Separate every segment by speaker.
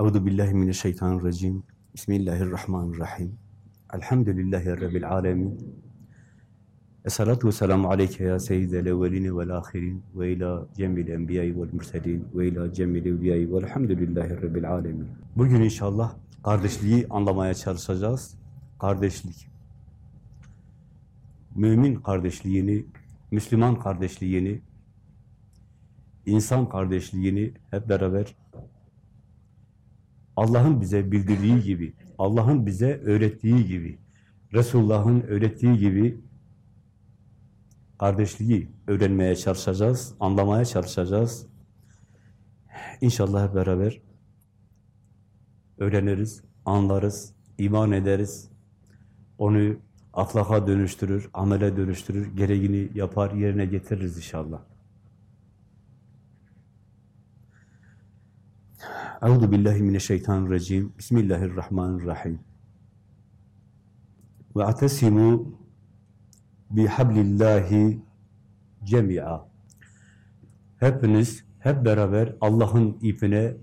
Speaker 1: Euzu billahi mineşşeytanirracim. Bismillahirrahmanirrahim. Elhamdülillahi rabbil alamin. Esselatu vesselamu aleyke ya seyyidel evveline vel ahirin ve ila cemil enbiyayı vel murselin ve ila cemil evliyayı velhamdülillahi rabbil alamin. Bugün inşallah kardeşliği anlamaya çalışacağız. Kardeşlik. Mümin kardeşliğini, Müslüman kardeşliğini, insan kardeşliğini hep beraber Allah'ın bize bildirdiği gibi, Allah'ın bize öğrettiği gibi, Resulullah'ın öğrettiği gibi kardeşliği öğrenmeye çalışacağız, anlamaya çalışacağız. İnşallah beraber öğreniriz, anlarız, iman ederiz. Onu ahlaka dönüştürür, amele dönüştürür, gereğini yapar, yerine getiririz inşallah. Euzu billahi mineşşeytanirracim. Bismillahirrahmanirrahim. Ve atesimu bihablillahi cemi'a. Hepiniz hep beraber Allah'ın ipine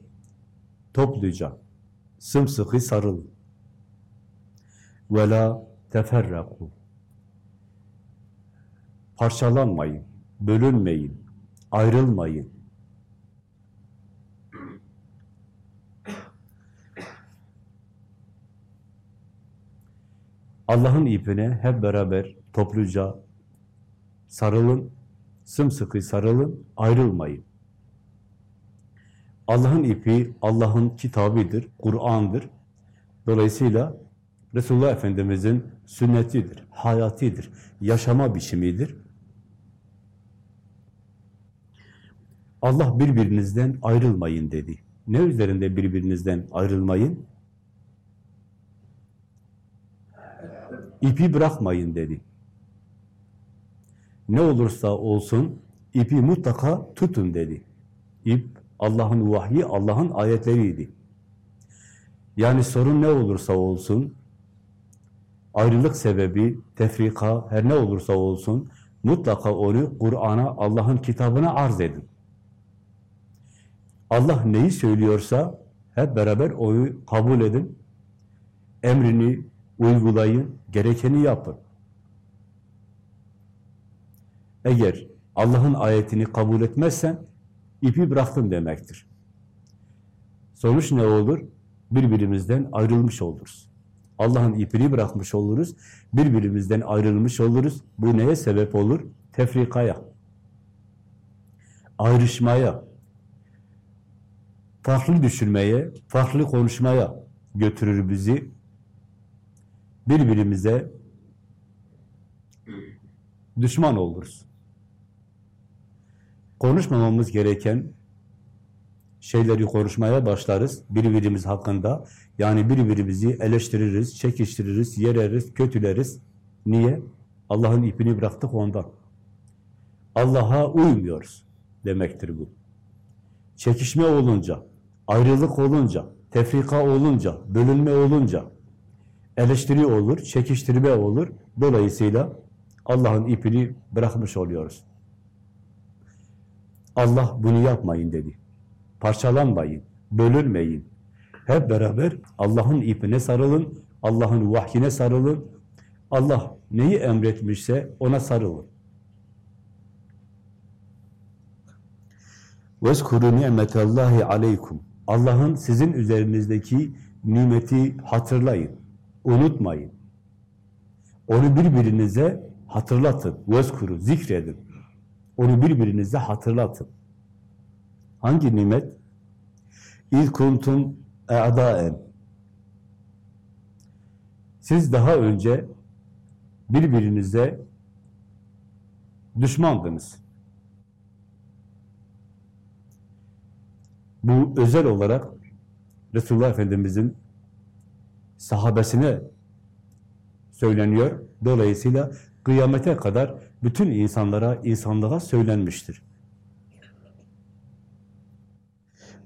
Speaker 1: topluca sımsıkı sarılın. Ve la teferraku. Parçalanmayın, bölünmeyin, ayrılmayın. Allah'ın ipine hep beraber topluca sarılın, sımsıkı sarılın, ayrılmayın. Allah'ın ipi Allah'ın kitabıdır, Kur'an'dır. Dolayısıyla Resulullah Efendimiz'in sünnetidir, hayatidir, yaşama biçimidir. Allah birbirinizden ayrılmayın dedi. Ne üzerinde birbirinizden ayrılmayın? İpi bırakmayın dedi. Ne olursa olsun ipi mutlaka tutun dedi. İp Allah'ın vahyi, Allah'ın ayetleriydi. Yani sorun ne olursa olsun, ayrılık sebebi, tefrika, her ne olursa olsun, mutlaka onu Kur'an'a, Allah'ın kitabına arz edin. Allah neyi söylüyorsa hep beraber onu kabul edin, emrini uygulayın, gerekeni yapın. Eğer Allah'ın ayetini kabul etmezsen, ipi bıraktın demektir. Sonuç ne olur? Birbirimizden ayrılmış oluruz. Allah'ın ipini bırakmış oluruz, birbirimizden ayrılmış oluruz. Bu neye sebep olur? Tefrikaya, ayrışmaya, farklı düşünmeye, farklı konuşmaya götürür bizi. Birbirimize düşman oluruz. Konuşmamamız gereken şeyleri konuşmaya başlarız birbirimiz hakkında. Yani birbirimizi eleştiririz, çekiştiririz, yereriz, kötüleriz. Niye? Allah'ın ipini bıraktık ondan. Allah'a uymuyoruz demektir bu. Çekişme olunca, ayrılık olunca, tefrika olunca, bölünme olunca, eleştiri olur, çekiştirme olur. Dolayısıyla Allah'ın ipini bırakmış oluyoruz. Allah bunu yapmayın dedi. Parçalanmayın, bölünmeyin. Hep beraber Allah'ın ipine sarılın, Allah'ın vahyine sarılın. Allah neyi emretmişse ona sarılın. وَذْكُرُوا نِعْمَةَ اللّٰهِ عَلَيْكُمْ Allah'ın sizin üzerinizdeki nimeti hatırlayın, unutmayın. Onu birbirinize hatırlatın. Vezkuru, zikredin. Onu birbirinize hatırlatın. Hangi nimet? İz kuntum e'daen. Siz daha önce birbirinize düşmandınız. Bu özel olarak Resulullah Efendimiz'in sahabesine söyleniyor. Dolayısıyla kıyamete kadar bütün insanlara, insanlığa söylenmiştir.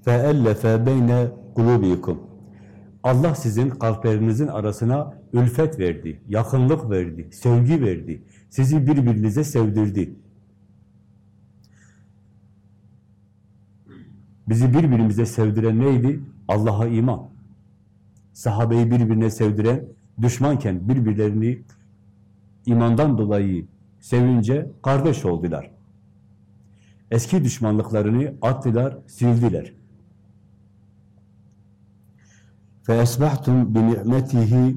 Speaker 1: Ellefe beyne kulubikum. Allah sizin kalplerinizin arasına ülfet verdi, yakınlık verdi, sevgi verdi. Sizi birbirinize sevdirdi. Bizi birbirimize sevdiren neydi? Allah'a iman Sahabeyi birbirine sevdiren, düşmanken birbirlerini imandan dolayı sevince kardeş oldular. Eski düşmanlıklarını attılar, sildiler. فَاَسْبَحْتُمْ بِنِعْمَتِهِ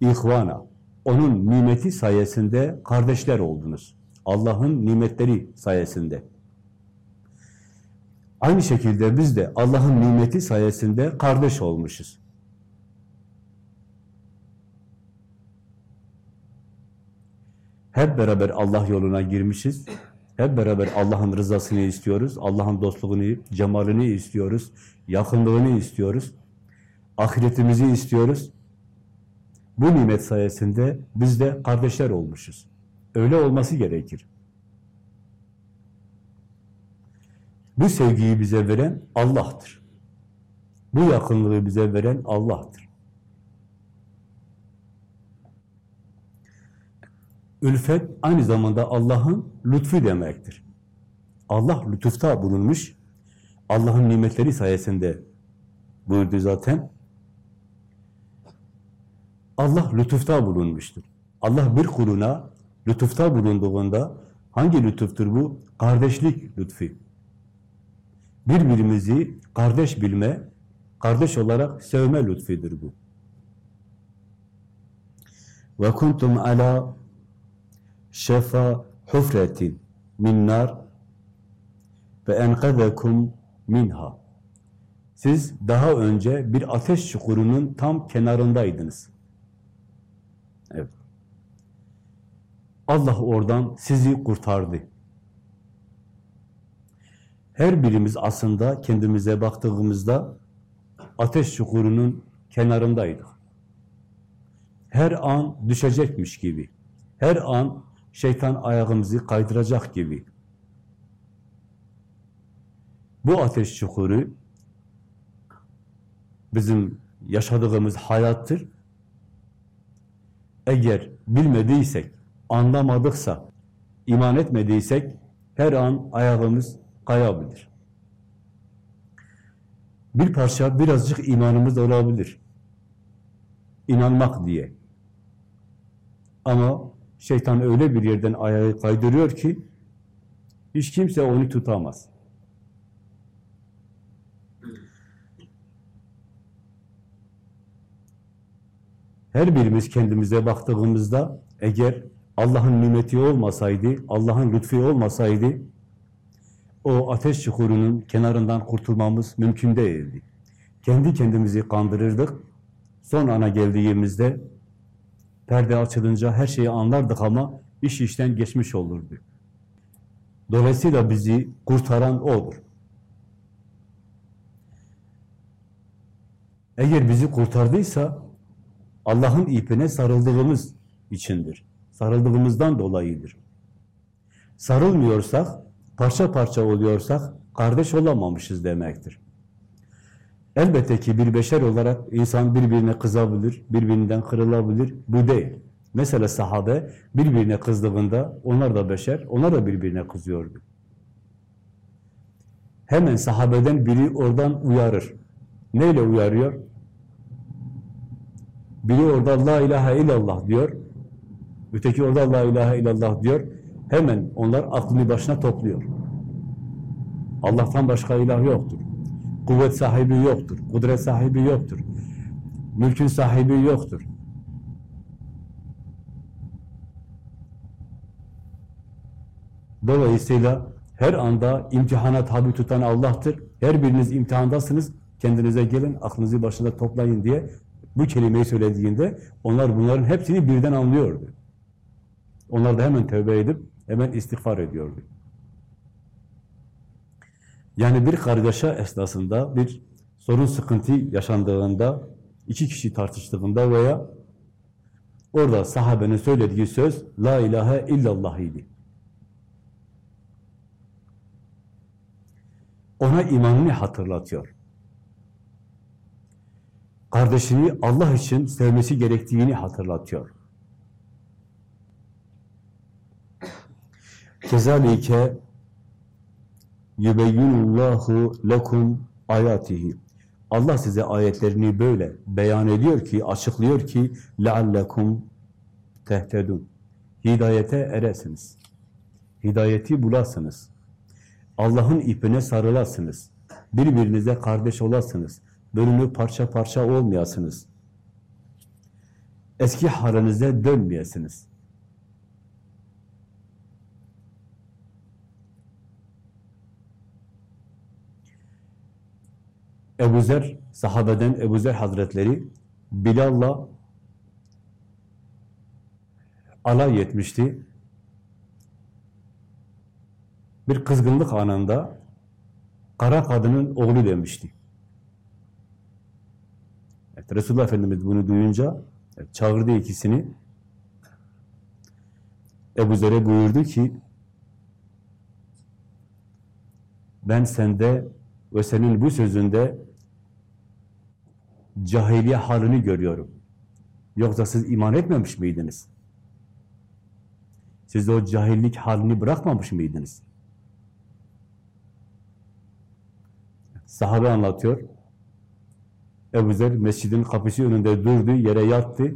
Speaker 1: ihvana. Onun nimeti sayesinde kardeşler oldunuz. Allah'ın nimetleri sayesinde. Aynı şekilde biz de Allah'ın nimeti sayesinde kardeş olmuşuz. Hep beraber Allah yoluna girmişiz. Hep beraber Allah'ın rızasını istiyoruz. Allah'ın dostluğunu, cemalini istiyoruz. Yakınlığını istiyoruz. Ahiretimizi istiyoruz. Bu nimet sayesinde biz de kardeşler olmuşuz. Öyle olması gerekir. Bu sevgiyi bize veren Allah'tır. Bu yakınlığı bize veren Allah'tır. Ülfet aynı zamanda Allah'ın lütfu demektir. Allah lütufta bulunmuş, Allah'ın nimetleri sayesinde buyurdu zaten. Allah lütufta bulunmuştur. Allah bir kuluna lütufta bulunduğunda hangi lütuftur bu? Kardeşlik lütfu. Birbirimizi kardeş bilme, kardeş olarak sevme lütfidir bu. Ve kuntum ala şefa hufretin min nar ve enkadekum minha. Siz daha önce bir ateş çukurunun tam kenarındaydınız. Evet. Allah oradan sizi kurtardı. Her birimiz aslında kendimize baktığımızda ateş çukurunun kenarındaydık. Her an düşecekmiş gibi. Her an şeytan ayağımızı kaydıracak gibi. Bu ateş çukuru bizim yaşadığımız hayattır. Eğer bilmediysek, anlamadıksa, iman etmediysek her an ayağımız kayabilir. Bir parça, birazcık imanımız olabilir. İnanmak diye. Ama şeytan öyle bir yerden ayağı kaydırıyor ki hiç kimse onu tutamaz. Her birimiz kendimize baktığımızda eğer Allah'ın nimeti olmasaydı, Allah'ın lütfu olmasaydı o ateş çukurunun kenarından kurtulmamız mümkün değildi. Kendi kendimizi kandırırdık. Son ana geldiğimizde perde açılınca her şeyi anlardık ama iş işten geçmiş olurdu. Dolayısıyla bizi kurtaran O'dur. Eğer bizi kurtardıysa Allah'ın ipine sarıldığımız içindir. Sarıldığımızdan dolayıdır. Sarılmıyorsak, parça parça oluyorsak kardeş olamamışız demektir. Elbette ki bir beşer olarak insan birbirine kızabilir, birbirinden kırılabilir. Bu değil. Mesela sahabe birbirine kızdığında onlar da beşer, onlar da birbirine kızıyordu. Hemen sahabeden biri oradan uyarır. Neyle uyarıyor? Biri orada la ilahe illallah diyor. Öteki orada la ilahe illallah diyor. Hemen onlar aklını başına topluyor. Allah'tan başka ilah yoktur. Kuvvet sahibi yoktur. Kudret sahibi yoktur. Mülkün sahibi yoktur. Dolayısıyla her anda imtihana tabi tutan Allah'tır. Her biriniz imtihandasınız. Kendinize gelin, aklınızı başında toplayın diye bu kelimeyi söylediğinde onlar bunların hepsini birden anlıyordu. Onlar da hemen tövbe edip hemen istiğfar ediyordu. Yani bir kargaşa esnasında, bir sorun sıkıntı yaşandığında, iki kişi tartıştığında veya orada sahabenin söylediği söz La ilahe illallah idi. Ona imanını hatırlatıyor. Kardeşini Allah için sevmesi gerektiğini hatırlatıyor. Kezalike yubeyyinullahu lekum ayatihi. Allah size ayetlerini böyle beyan ediyor ki, açıklıyor ki leallekum tehtedun. Hidayete eresiniz. Hidayeti bulasınız. Allah'ın ipine sarılasınız. Birbirinize kardeş olasınız. Bölünüp parça parça olmayasınız. Eski halinize dönmeyesiniz. Ebu Zer, sahabeden Ebu Zer Hazretleri Bilal'la alay etmişti. Bir kızgınlık anında kara kadının oğlu demişti. Evet, Resulullah Efendimiz bunu duyunca evet, çağırdı ikisini. Ebu Zer'e buyurdu ki ben sende ve senin bu sözünde cahiliye halini görüyorum. Yoksa siz iman etmemiş miydiniz? Siz o cahillik halini bırakmamış mıydınız? Sahabe anlatıyor. Ebu Zer mescidin kapısı önünde durdu, yere yattı.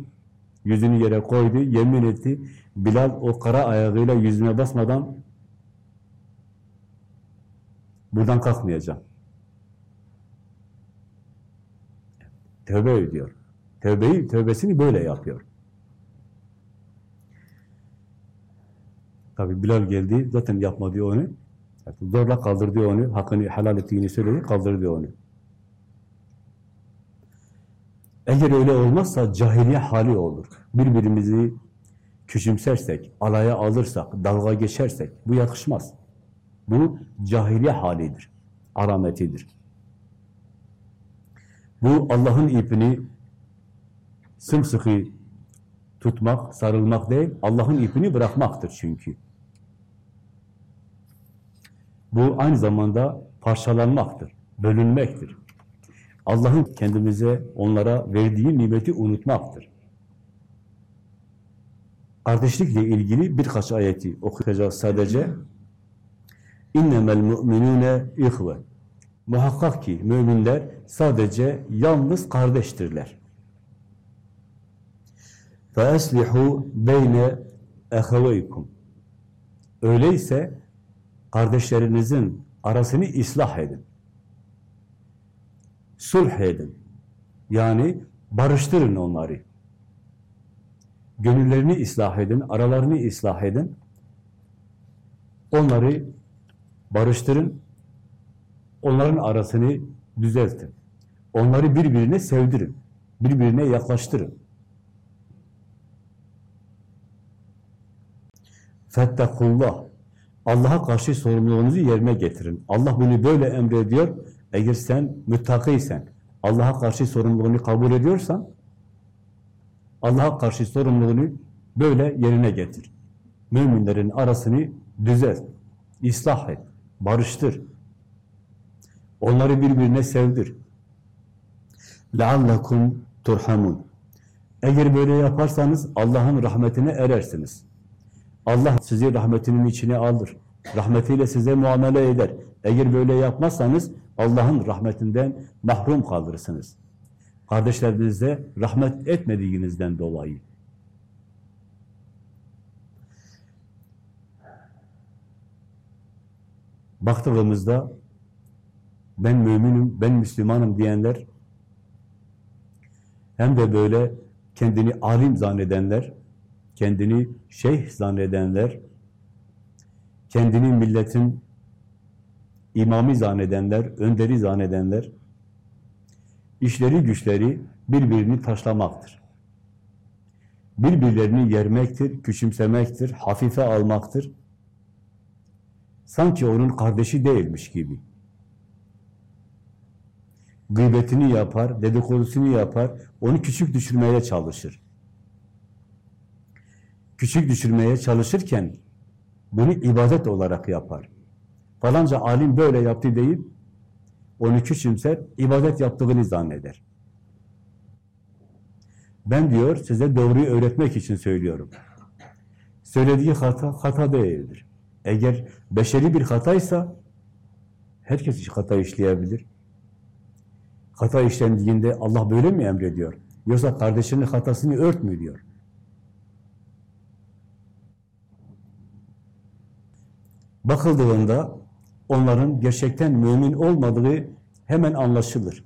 Speaker 1: Yüzünü yere koydu, yemin etti. Bilal o kara ayağıyla yüzüne basmadan buradan kalkmayacağım. Tövbe ediyor. Tövbeyi, tövbesini böyle yapıyor. Tabi Bilal geldi, zaten yapmadı onu. Zorla kaldırdı onu, hakkını helal ettiğini söyledi, kaldırdı onu. Eğer öyle olmazsa cahiliye hali olur. Birbirimizi küçümsersek, alaya alırsak, dalga geçersek bu yakışmaz. Bu cahiliye halidir, alametidir. Bu Allah'ın ipini sımsıkı tutmak, sarılmak değil, Allah'ın ipini bırakmaktır çünkü. Bu aynı zamanda parçalanmaktır, bölünmektir. Allah'ın kendimize, onlara verdiği nimeti unutmaktır. Kardeşlikle ilgili birkaç ayeti okuyacağız sadece. İnnemel mu'minune ihve. Muhakkak ki müminler sadece yalnız kardeştirler. فَاَسْلِحُوا بَيْنَ اَخَوَيْكُمْ Öyleyse kardeşlerinizin arasını ıslah edin. Sulh edin. Yani barıştırın onları. Gönüllerini ıslah edin, aralarını ıslah edin. Onları barıştırın, onların arasını düzeltin. Onları birbirine sevdirin, birbirine yaklaştırın. Fettakullah. Allah'a karşı sorumluluğunuzu yerine getirin. Allah bunu böyle emrediyor. Eğer sen müttakiysen, Allah'a karşı sorumluluğunu kabul ediyorsan, Allah'a karşı sorumluluğunu böyle yerine getir. Müminlerin arasını düzelt, ıslah et, barıştır. Onları birbirine sevdir. لَعَلَّكُمْ turhamun. Eğer böyle yaparsanız Allah'ın rahmetine erersiniz. Allah sizi rahmetinin içine alır. Rahmetiyle size muamele eder. Eğer böyle yapmazsanız Allah'ın rahmetinden mahrum kalırsınız. Kardeşlerinize rahmet etmediğinizden dolayı. Baktığımızda ben müminim, ben Müslümanım diyenler hem de böyle kendini alim zannedenler, kendini şeyh zannedenler, kendini milletin imamı zannedenler, önderi zannedenler, işleri güçleri birbirini taşlamaktır. Birbirlerini yermektir, küçümsemektir, hafife almaktır. Sanki onun kardeşi değilmiş gibi. Gıybetini yapar, dedikodusunu yapar, onu küçük düşürmeye çalışır. Küçük düşürmeye çalışırken bunu ibadet olarak yapar. Falanca alim böyle yaptı deyip onu küçümser, ibadet yaptığını zanneder. Ben diyor size doğruyu öğretmek için söylüyorum. Söylediği hata, hata değildir. Eğer beşeri bir hataysa herkes hata işleyebilir. Hata işlendiğinde Allah böyle mi emrediyor? Yoksa kardeşinin hatasını ört mü diyor? Bakıldığında onların gerçekten mümin olmadığı hemen anlaşılır.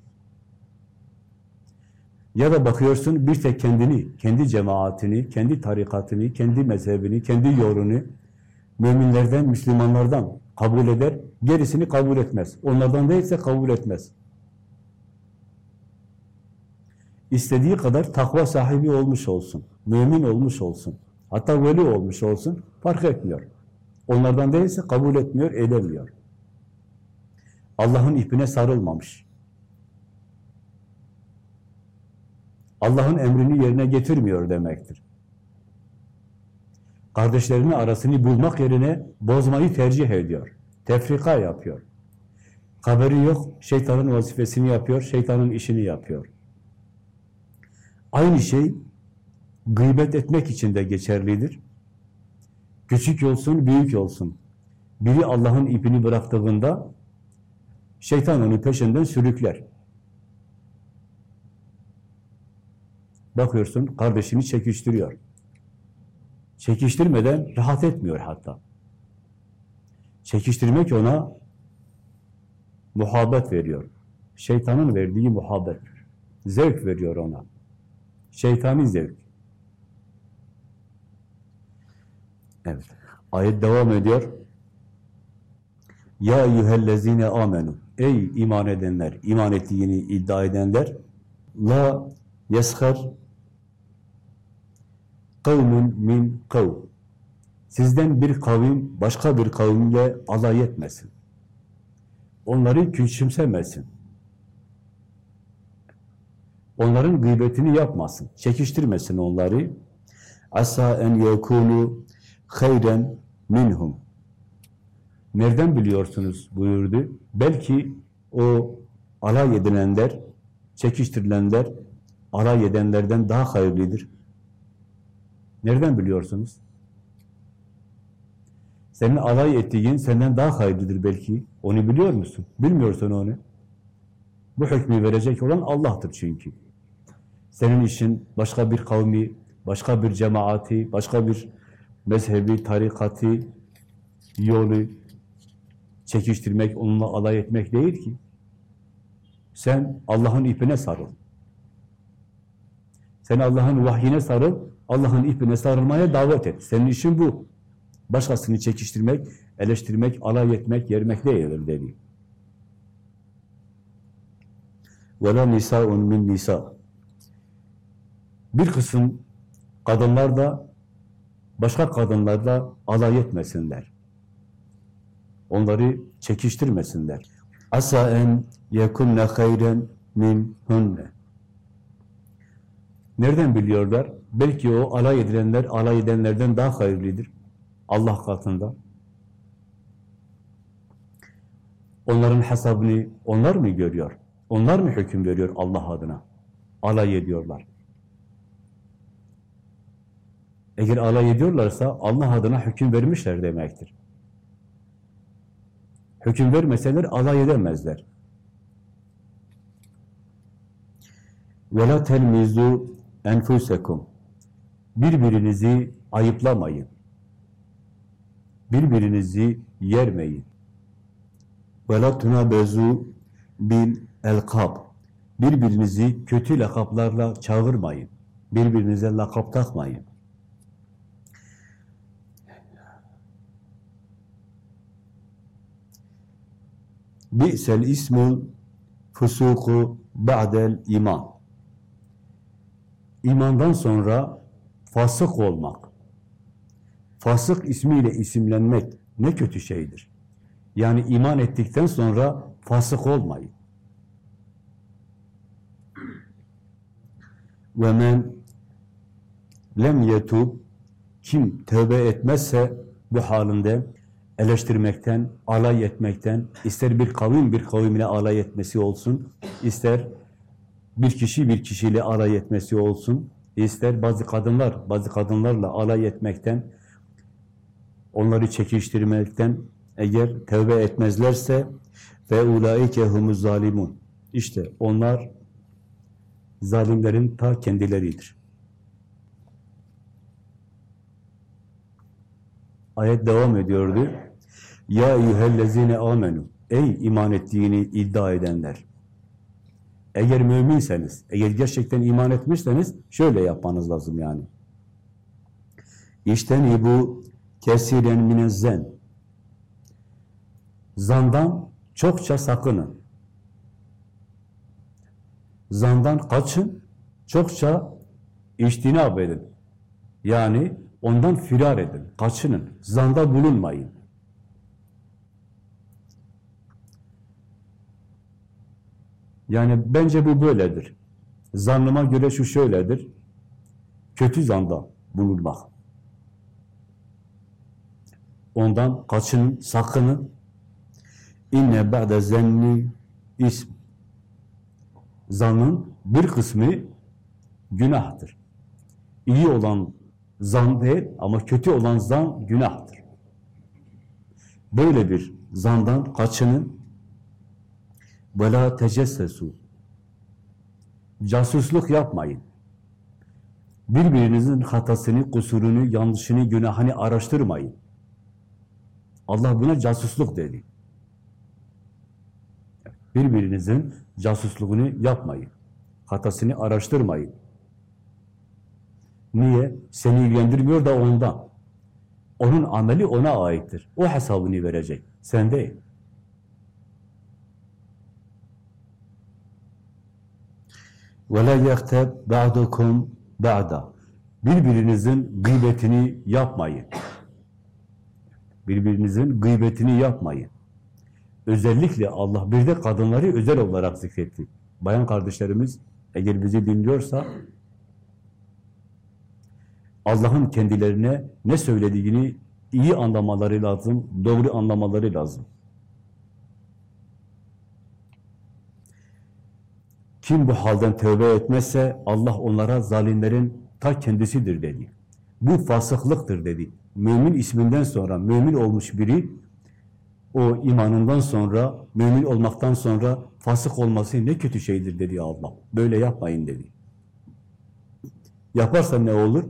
Speaker 1: Ya da bakıyorsun bir tek kendini, kendi cemaatini, kendi tarikatını, kendi mezhebini, kendi yolunu müminlerden, Müslümanlardan kabul eder, gerisini kabul etmez. Onlardan değilse kabul etmez. İstediği kadar takva sahibi olmuş olsun, mümin olmuş olsun, hatta veli olmuş olsun, fark etmiyor. Onlardan değilse kabul etmiyor, edemiyor. Allah'ın ipine sarılmamış. Allah'ın emrini yerine getirmiyor demektir. Kardeşlerinin arasını bulmak yerine bozmayı tercih ediyor. Tefrika yapıyor. Haberi yok, şeytanın vazifesini yapıyor, şeytanın işini yapıyor. Aynı şey gıybet etmek için de geçerlidir. Küçük olsun, büyük olsun. Biri Allah'ın ipini bıraktığında şeytan onu peşinden sürükler. Bakıyorsun kardeşini çekiştiriyor. Çekiştirmeden rahat etmiyor hatta. Çekiştirmek ona muhabbet veriyor. Şeytanın verdiği muhabbet. Zevk veriyor ona. Şeytani zevk. Evet. Ayet devam ediyor. Ya eyyühellezine amenu. Ey iman edenler, iman ettiğini iddia edenler. La yeshar kavmun min kav. Sizden bir kavim başka bir kavimle alay etmesin. Onları küçümsemesin. Onların gıybetini yapmasın. Çekiştirmesin onları. Asa en yekunu hayren minhum. Nereden biliyorsunuz buyurdu. Belki o alay edilenler, çekiştirilenler, alay edenlerden daha hayırlıdır. Nereden biliyorsunuz? Senin alay ettiğin senden daha hayırlıdır belki. Onu biliyor musun? Bilmiyorsun onu. Bu hükmü verecek olan Allah'tır çünkü. Senin işin başka bir kavmi, başka bir cemaati, başka bir mezhebi, tarikatı, yolu çekiştirmek, onunla alay etmek değil ki. Sen Allah'ın ipine sarıl. Sen Allah'ın vahyine sarıl, Allah'ın ipine sarılmaya davet et. Senin işin bu. Başkasını çekiştirmek, eleştirmek, alay etmek, yermek değildir dedi. وَلَا نِسَاءٌ min nisa. Bir kısım kadınlar da başka kadınlarla alay etmesinler. Onları çekiştirmesinler. Asa en yekunne hayren min hunne. Nereden biliyorlar? Belki o alay edilenler, alay edenlerden daha hayırlıdır. Allah katında. Onların hesabını onlar mı görüyor? Onlar mı hüküm veriyor Allah adına? Alay ediyorlar. Eğer alay ediyorlarsa Allah adına hüküm vermişler demektir. Hüküm vermeseler alay edemezler. وَلَا تَلْمِزُوا enfusekum. Birbirinizi ayıplamayın. Birbirinizi yermeyin. وَلَا تُنَبَزُوا bil elkab. Birbirinizi kötü lakaplarla çağırmayın. Birbirinize lakap takmayın. Bi'sel ismul fusuku ba'del iman. İmandan sonra fasık olmak, fasık ismiyle isimlenmek ne kötü şeydir. Yani iman ettikten sonra fasık olmayın. Ve men lem yetub kim tövbe etmezse bu halinde eleştirmekten, alay etmekten, ister bir kavim bir kavimle alay etmesi olsun, ister bir kişi bir kişiyle alay etmesi olsun, ister bazı kadınlar bazı kadınlarla alay etmekten, onları çekiştirmekten eğer tövbe etmezlerse ve ulaike humuz zalimun. İşte onlar zalimlerin ta kendileridir. Ayet devam ediyordu. Ya eyyühellezine amenu. Ey iman ettiğini iddia edenler. Eğer müminseniz, eğer gerçekten iman etmişseniz şöyle yapmanız lazım yani. İşteni bu kesiren minezzen. Zandan çokça sakının. Zandan kaçın, çokça iştinab edin. Yani ondan firar edin, kaçının, zanda bulunmayın. Yani bence bu böyledir. Zannıma göre şu şöyledir. Kötü zanda bulunmak. Ondan kaçının, sakının. İnne ba'de zenni ism. Zannın bir kısmı günahtır. İyi olan zan değil ama kötü olan zan günahtır. Böyle bir zandan kaçının ve la tecessesu casusluk yapmayın. Birbirinizin hatasını, kusurunu, yanlışını, günahını araştırmayın. Allah buna casusluk dedi. Birbirinizin casusluğunu yapmayın. Hatasını araştırmayın. Niye? Seni ilgilendirmiyor da ondan. Onun ameli ona aittir. O hesabını verecek. Sen değil. وَلَا يَغْتَبْ بَعْدُكُمْ بَعْدًا Birbirinizin gıybetini yapmayın. Birbirinizin gıybetini yapmayın. Özellikle Allah bir de kadınları özel olarak zikretti. Bayan kardeşlerimiz eğer bizi dinliyorsa Allah'ın kendilerine ne söylediğini iyi anlamaları lazım, doğru anlamaları lazım. Kim bu halden tövbe etmezse Allah onlara zalimlerin ta kendisidir dedi. Bu fasıklıktır dedi. Mümin isminden sonra mümin olmuş biri o imanından sonra, mümin olmaktan sonra fasık olması ne kötü şeydir dedi Allah. Böyle yapmayın dedi. Yaparsa ne olur?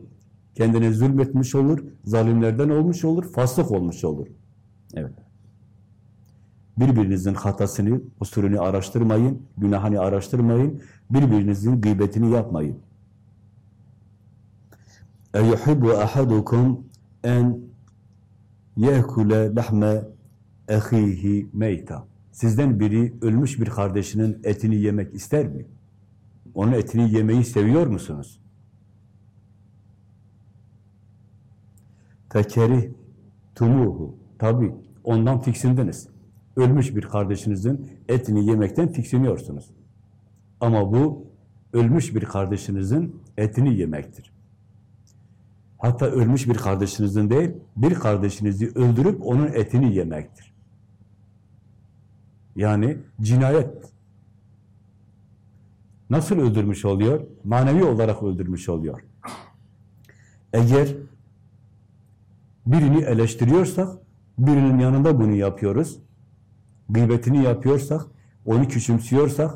Speaker 1: Kendine zulmetmiş olur, zalimlerden olmuş olur, fasık olmuş olur. Evet. Birbirinizin hatasını, kusurunu araştırmayın, günahını araştırmayın, birbirinizin gıybetini yapmayın. اَيُحِبُّ أَحَدُكُمْ en yekule lahme ehihi meyta. Sizden biri ölmüş bir kardeşinin etini yemek ister mi? Onun etini yemeyi seviyor musunuz? Fekerih tumuhu. Tabi ondan tiksindiniz. Ölmüş bir kardeşinizin etini yemekten tiksiniyorsunuz. Ama bu ölmüş bir kardeşinizin etini yemektir. Hatta ölmüş bir kardeşinizin değil, bir kardeşinizi öldürüp onun etini yemektir. Yani cinayet. Nasıl öldürmüş oluyor? Manevi olarak öldürmüş oluyor. Eğer birini eleştiriyorsak, birinin yanında bunu yapıyoruz. Gıybetini yapıyorsak, onu küçümsüyorsak,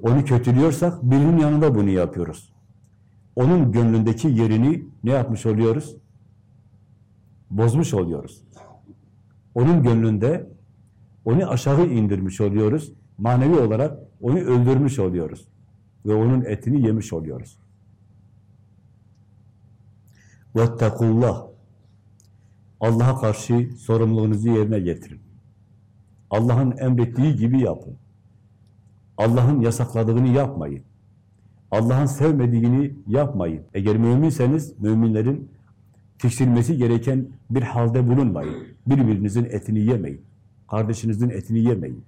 Speaker 1: onu kötülüyorsak, birinin yanında bunu yapıyoruz. Onun gönlündeki yerini ne yapmış oluyoruz? Bozmuş oluyoruz. Onun gönlünde onu aşağı indirmiş oluyoruz. Manevi olarak onu öldürmüş oluyoruz. Ve onun etini yemiş oluyoruz. Vettakullah. Allah'a karşı sorumluluğunuzu yerine getirin. Allah'ın emrettiği gibi yapın. Allah'ın yasakladığını yapmayın. Allah'ın sevmediğini yapmayın. Eğer müminseniz müminlerin tiksinmesi gereken bir halde bulunmayın. Birbirinizin etini yemeyin. Kardeşinizin etini yemeyin.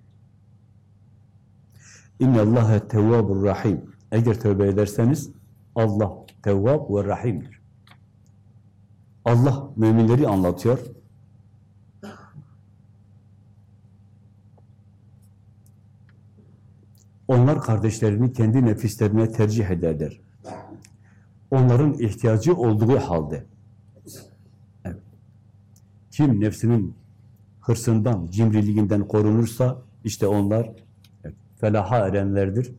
Speaker 1: İnne Allahe tevvabur rahim. Eğer tövbe ederseniz Allah tevvab ve rahimdir. Allah müminleri anlatıyor. Onlar kardeşlerini kendi nefislerine tercih ederler. Onların ihtiyacı olduğu halde. Evet. Kim nefsinin hırsından, cimriliğinden korunursa işte onlar felaha erenlerdir.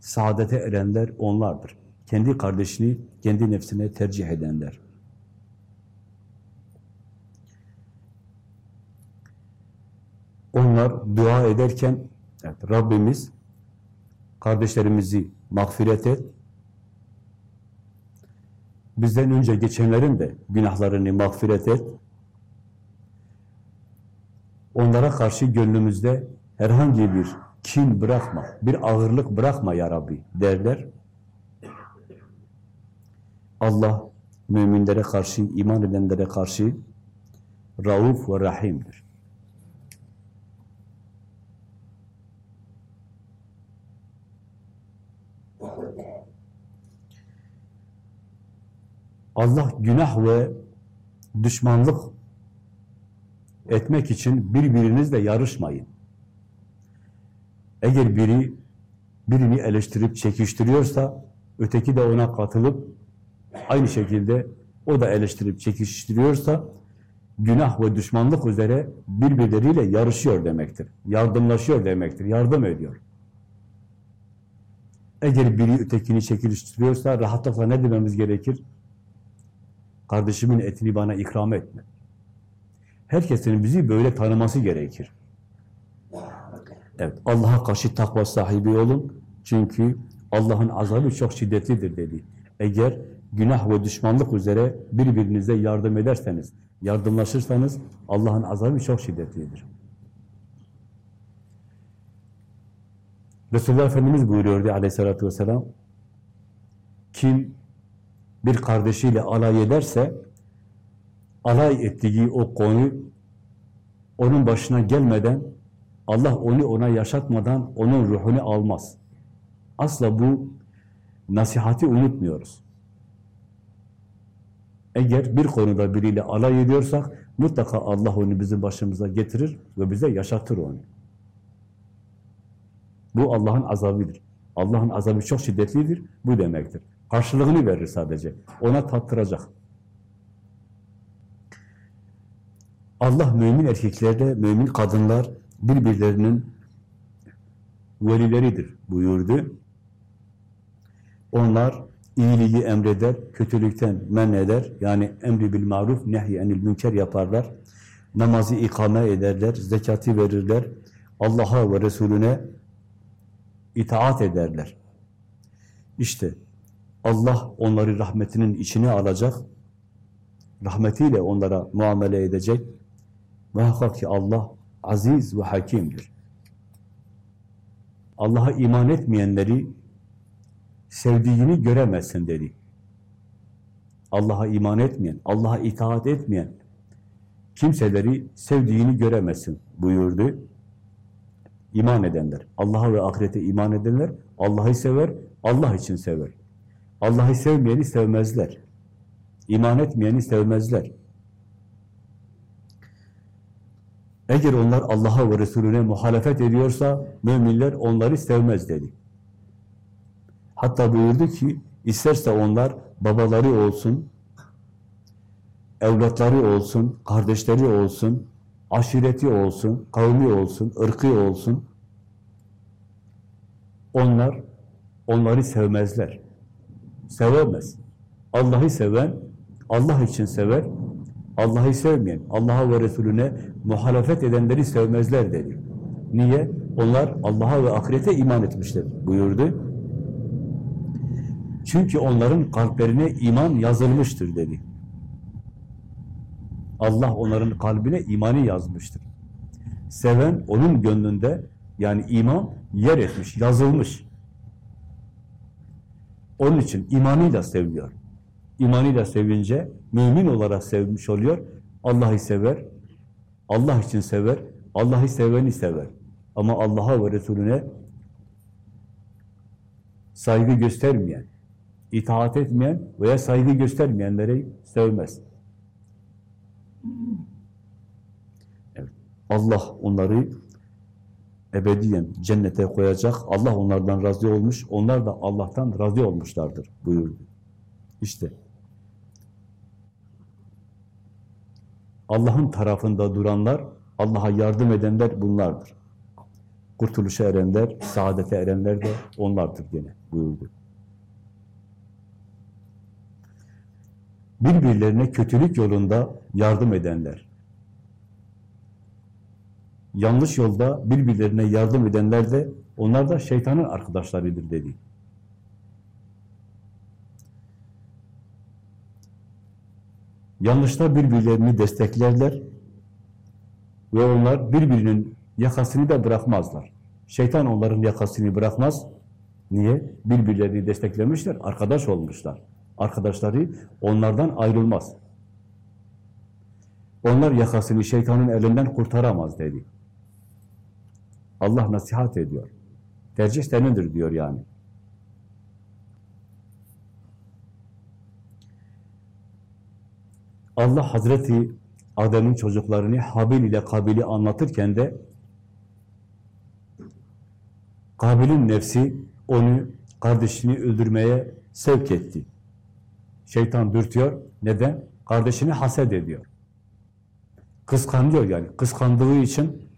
Speaker 1: Saadete erenler onlardır. Kendi kardeşini, kendi nefsine tercih edenler. Onlar dua ederken evet, Rabbimiz kardeşlerimizi mağfiret et, bizden önce geçenlerin de günahlarını mağfiret et, onlara karşı gönlümüzde herhangi bir kin bırakma, bir ağırlık bırakma ya Rabbi derler. Allah müminlere karşı, iman edenlere karşı Rauf ve Rahim'dir. Allah günah ve düşmanlık etmek için birbirinizle yarışmayın. Eğer biri birini eleştirip çekiştiriyorsa öteki de ona katılıp aynı şekilde o da eleştirip çekiştiriyorsa günah ve düşmanlık üzere birbirleriyle yarışıyor demektir. Yardımlaşıyor demektir. Yardım ediyor. Eğer biri ötekini çekiştiriyorsa rahatlıkla ne dememiz gerekir? Kardeşimin etini bana ikram etme. Herkesin bizi böyle tanıması gerekir. Evet, Allah'a karşı takva sahibi olun. Çünkü Allah'ın azabı çok şiddetlidir dedi. Eğer günah ve düşmanlık üzere birbirinize yardım ederseniz, yardımlaşırsanız Allah'ın azabı çok şiddetlidir. Resulullah Efendimiz buyuruyordu aleyhissalatü vesselam, kim bir kardeşiyle alay ederse, alay ettiği o konu onun başına gelmeden, Allah onu ona yaşatmadan onun ruhunu almaz. Asla bu nasihati unutmuyoruz. Eğer bir konuda biriyle alay ediyorsak, mutlaka Allah onu bizim başımıza getirir ve bize yaşatır onu. Bu Allah'ın azabıdır. Allah'ın azabı çok şiddetlidir, bu demektir. Karşılığını verir sadece. Ona tattıracak. Allah mümin erkeklerde, mümin kadınlar birbirlerinin velileridir buyurdu. Onlar iyiliği emreder, kötülükten men eder. Yani emri bil maruf, nehy enil münker yaparlar. Namazı ikame ederler, zekatı verirler. Allah'a ve Resulüne itaat ederler. İşte Allah onları rahmetinin içine alacak, rahmetiyle onlara muamele edecek. Muhakkak ki Allah aziz ve hakimdir. Allah'a iman etmeyenleri sevdiğini göremezsin dedi. Allah'a iman etmeyen, Allah'a itaat etmeyen kimseleri sevdiğini göremezsin buyurdu. İman edenler, Allah'a ve ahirete iman edenler Allah'ı sever, Allah için sever. Allah'ı sevmeyeni sevmezler. İman etmeyeni sevmezler. Eğer onlar Allah'a ve Resulüne muhalefet ediyorsa müminler onları sevmez dedi. Hatta buyurdu ki isterse onlar babaları olsun, evlatları olsun, kardeşleri olsun, aşireti olsun, kavmi olsun, ırkı olsun. Onlar onları sevmezler. Sevemez. Allah'ı seven Allah için sever. Allah'ı sevmeyen, Allah'a ve Resulüne muhalefet edenleri sevmezler dedi. Niye? Onlar Allah'a ve ahirete iman etmişler buyurdu. Çünkü onların kalplerine iman yazılmıştır dedi. Allah onların kalbine imanı yazmıştır. Seven onun gönlünde yani iman yer etmiş, yazılmış. Onun için imanıyla seviyor. İmanıyla sevince mümin olarak sevmiş oluyor. Allah'ı sever. Allah için sever. Allah'ı seveni sever. Ama Allah'a ve Resulüne saygı göstermeyen, itaat etmeyen veya saygı göstermeyenleri sevmez. Evet. Allah onları ebediyen cennete koyacak. Allah onlardan razı olmuş. Onlar da Allah'tan razı olmuşlardır buyurdu. İşte Allah'ın tarafında duranlar, Allah'a yardım edenler bunlardır. kurtuluşa erenler, saadete erenler de onlardır gene buyurdu. Birbirlerine kötülük yolunda yardım edenler, yanlış yolda birbirlerine yardım edenler de onlar da şeytanın arkadaşlarıdır dedi. Yanlışta birbirlerini desteklerler ve onlar birbirinin yakasını da bırakmazlar. Şeytan onların yakasını bırakmaz. Niye? Birbirlerini desteklemişler, arkadaş olmuşlar. Arkadaşları onlardan ayrılmaz. Onlar yakasını şeytanın elinden kurtaramaz dedi. Allah nasihat ediyor. Tercih senindir diyor yani. Allah Hazreti Adem'in çocuklarını Habil ile Kabil'i anlatırken de Kabil'in nefsi onu kardeşini öldürmeye sevk etti. Şeytan dürtüyor. Neden? Kardeşini haset ediyor. Kıskanıyor yani. Kıskandığı için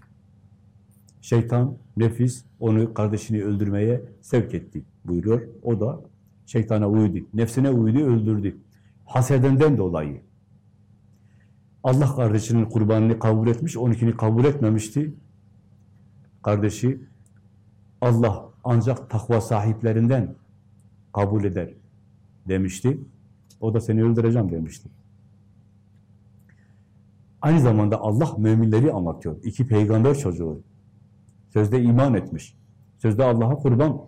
Speaker 1: şeytan, nefis onu kardeşini öldürmeye sevk etti buyuruyor. O da şeytana uydu. Nefsine uydu, öldürdü. Hasedenden dolayı. Allah kardeşinin kurbanını kabul etmiş, onunkini kabul etmemişti. Kardeşi Allah ancak takva sahiplerinden kabul eder demişti. O da seni öldüreceğim demişti. Aynı zamanda Allah müminleri anlatıyor. İki peygamber çocuğu. Sözde iman etmiş. Sözde Allah'a kurban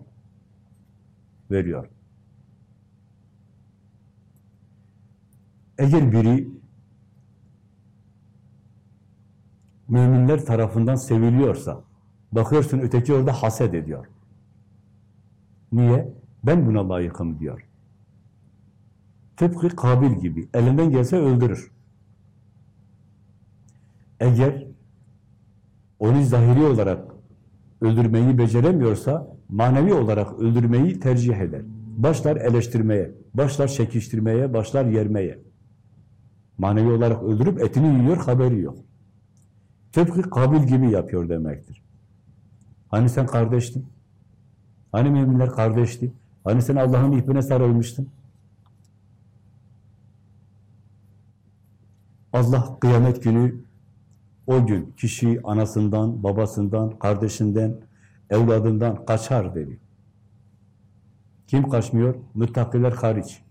Speaker 1: veriyor. Eğer biri müminler tarafından seviliyorsa, bakıyorsun öteki orada haset ediyor. Niye? Ben buna layıkım diyor. Tıpkı Kabil gibi. Elinden gelse öldürür. Eğer onu zahiri olarak öldürmeyi beceremiyorsa manevi olarak öldürmeyi tercih eder. Başlar eleştirmeye, başlar çekiştirmeye, başlar yermeye. Manevi olarak öldürüp etini yiyor, haberi yok. Tıpkı Kabil gibi yapıyor demektir. Hani sen kardeştin? Hani müminler kardeşti? Hani sen Allah'ın ipine sarılmıştın? Allah kıyamet günü o gün kişi anasından, babasından, kardeşinden, evladından kaçar dedi. Kim kaçmıyor? Müttakiler hariç.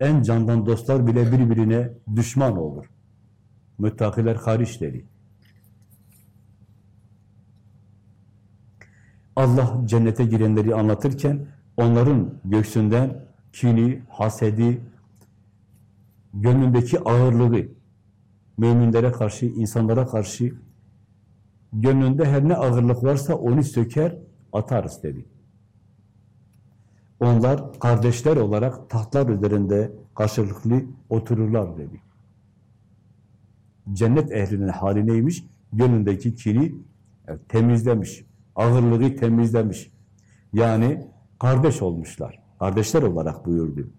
Speaker 1: En candan dostlar bile birbirine düşman olur. Müttakiler hariç dedi. Allah cennete girenleri anlatırken onların göksünden kini, hasedi, gönlündeki ağırlığı, müminlere karşı, insanlara karşı gönlünde her ne ağırlık varsa onu söker, atarız dedi. Onlar kardeşler olarak tahtlar üzerinde karşılıklı otururlar dedi. Cennet ehlinin hali neymiş? Gönlündeki kini evet, temizlemiş, ağırlığı temizlemiş. Yani kardeş olmuşlar. Kardeşler olarak buyurdu.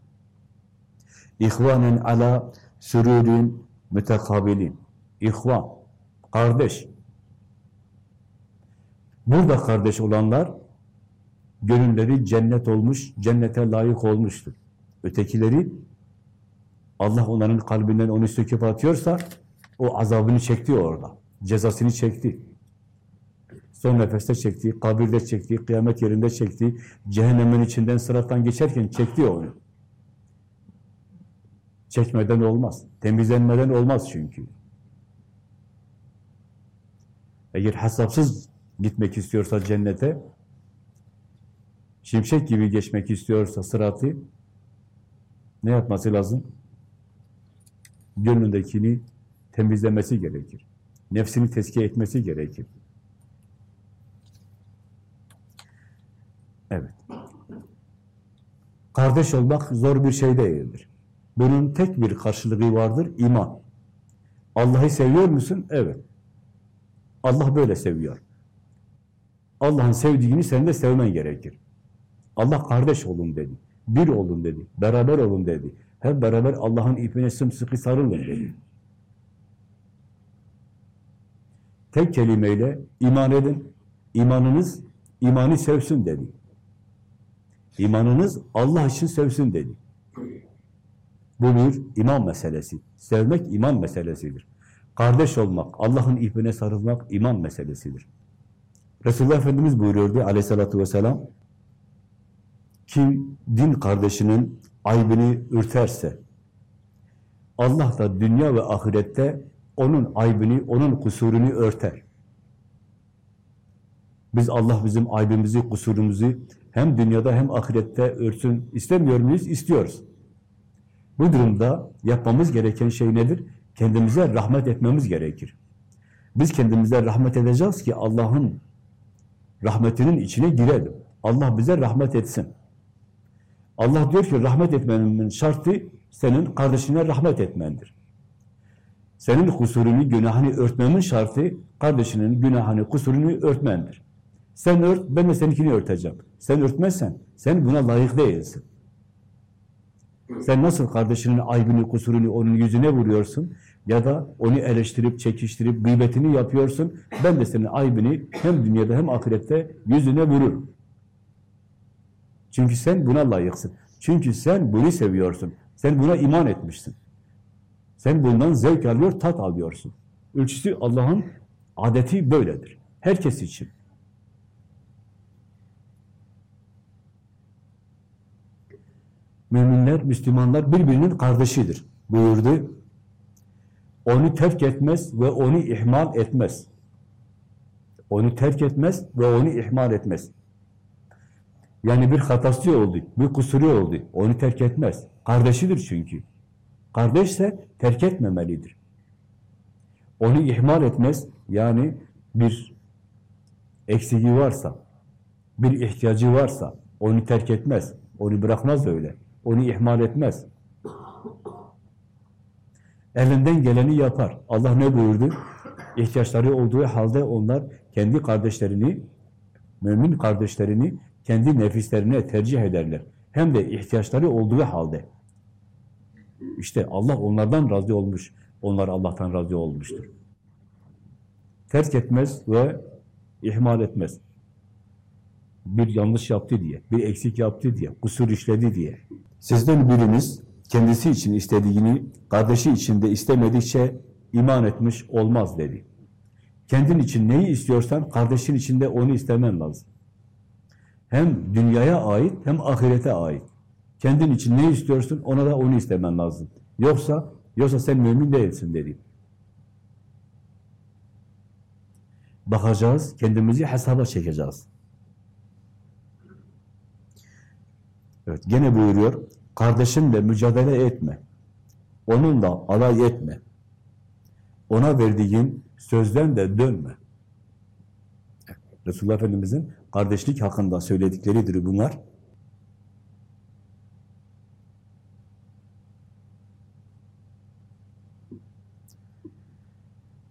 Speaker 1: İhvanen ala sürürün mütekabilin. İhvan, kardeş. Burada kardeş olanlar gönülleri cennet olmuş, cennete layık olmuştur. Ötekileri Allah onların kalbinden onu söküp atıyorsa o azabını çekti orada. Cezasını çekti. Son nefeste çekti, kabirde çekti, kıyamet yerinde çekti, cehennemin içinden sırattan geçerken çekti onu. Çekmeden olmaz. Temizlenmeden olmaz çünkü. Eğer hesapsız gitmek istiyorsa cennete, şimşek gibi geçmek istiyorsa sıratı, ne yapması lazım? Gönlündekini temizlemesi gerekir. Nefsini tezkiye etmesi gerekir. Evet. Kardeş olmak zor bir şey değildir. Bunun tek bir karşılığı vardır, iman. Allah'ı seviyor musun? Evet. Allah böyle seviyor. Allah'ın sevdiğini sen de sevmen gerekir. Allah kardeş olun dedi. Bir olun dedi. Beraber olun dedi. Hep beraber Allah'ın ipine sımsıkı sarılın dedi. Tek kelimeyle iman edin, İmanınız imanı sevsin dedi. İmanınız Allah için sevsin dedi. Bu bir iman meselesi. Sevmek iman meselesidir. Kardeş olmak, Allah'ın ipine sarılmak iman meselesidir. Resulullah Efendimiz buyuruyordu aleyhissalatü vesselam, kim din kardeşinin aybını ürterse, Allah da dünya ve ahirette onun aybını, onun kusurunu örter. Biz Allah bizim aybimizi, kusurumuzu hem dünyada hem ahirette örtsün istemiyor muyuz? İstiyoruz. Bu durumda yapmamız gereken şey nedir? Kendimize rahmet etmemiz gerekir. Biz kendimize rahmet edeceğiz ki Allah'ın rahmetinin içine girelim. Allah bize rahmet etsin. Allah diyor ki rahmet etmenin şartı senin kardeşine rahmet etmendir. Senin kusurunu, günahını örtmemin şartı kardeşinin günahını, kusurunu örtmendir. Sen ört, ben de seninkini örteceğim. Sen örtmezsen, sen buna layık değilsin. Sen nasıl kardeşinin aybını, kusurunu onun yüzüne vuruyorsun ya da onu eleştirip, çekiştirip, gıybetini yapıyorsun, ben de senin aybını hem dünyada hem ahirette yüzüne vururum. Çünkü sen buna layıksın. Çünkü sen bunu seviyorsun. Sen buna iman etmişsin. Sen bundan zevk alıyor, tat alıyorsun. Ölçüsü Allah'ın adeti böyledir. Herkes için. Müminler, Müslümanlar birbirinin kardeşidir buyurdu. Onu terk etmez ve onu ihmal etmez. Onu terk etmez ve onu ihmal etmez. Yani bir hatası oldu, bir kusuru oldu. Onu terk etmez. Kardeşidir çünkü. Kardeşse terk etmemelidir. Onu ihmal etmez. Yani bir eksiği varsa, bir ihtiyacı varsa onu terk etmez. Onu bırakmaz öyle. Onu ihmal etmez. Elinden geleni yapar. Allah ne buyurdu? İhtiyaçları olduğu halde onlar kendi kardeşlerini, mümin kardeşlerini kendi nefislerine tercih ederler. Hem de ihtiyaçları olduğu halde. İşte Allah onlardan razı olmuş. Onlar Allah'tan razı olmuştur. Terk etmez ve ihmal etmez. Bir yanlış yaptı diye, bir eksik yaptı diye, kusur işledi diye. Sizden biriniz kendisi için istediğini kardeşi için de istemedikçe iman etmiş olmaz dedi. Kendin için neyi istiyorsan kardeşin için de onu istemen lazım. Hem dünyaya ait hem ahirete ait. Kendin için ne istiyorsun ona da onu istemen lazım. Yoksa yoksa sen mümin değilsin dedi. Bakacağız, kendimizi hesaba çekeceğiz. Evet, gene buyuruyor, kardeşinle mücadele etme. Onunla alay etme. Ona verdiğin sözden de dönme. Resulullah Efendimiz'in kardeşlik hakkında söyledikleridir bunlar.